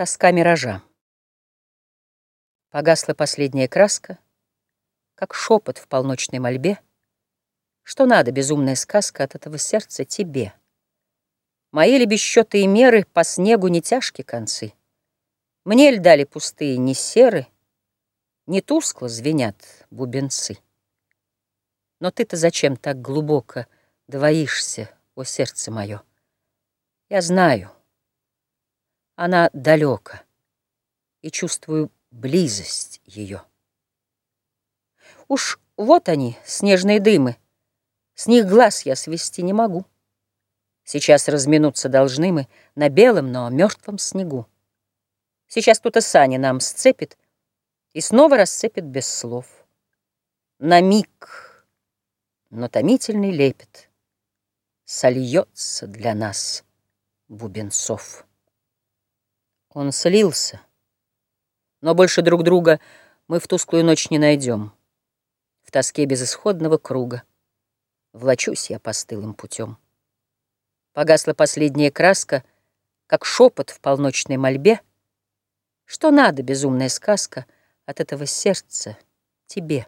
Тоска миража. Погасла последняя краска, Как шепот в полночной мольбе. Что надо, безумная сказка, От этого сердца тебе? Мои ли бесчеты и меры По снегу не тяжки концы? Мне ль дали пустые не серы, Не тускло звенят бубенцы? Но ты-то зачем так глубоко Двоишься, о сердце мое? Я знаю — она далека, и чувствую близость ее. Уж вот они, снежные дымы, С них глаз я свести не могу. Сейчас разминуться должны мы На белом, но мертвом снегу. Сейчас кто-то сани нам сцепит И снова расцепит без слов. На миг, но томительный лепет Сольется для нас бубенцов. Он слился. Но больше друг друга мы в тусклую ночь не найдем. В тоске безысходного круга Влачусь я постылым путем. Погасла последняя краска, Как шепот в полночной мольбе. Что надо, безумная сказка, От этого сердца тебе?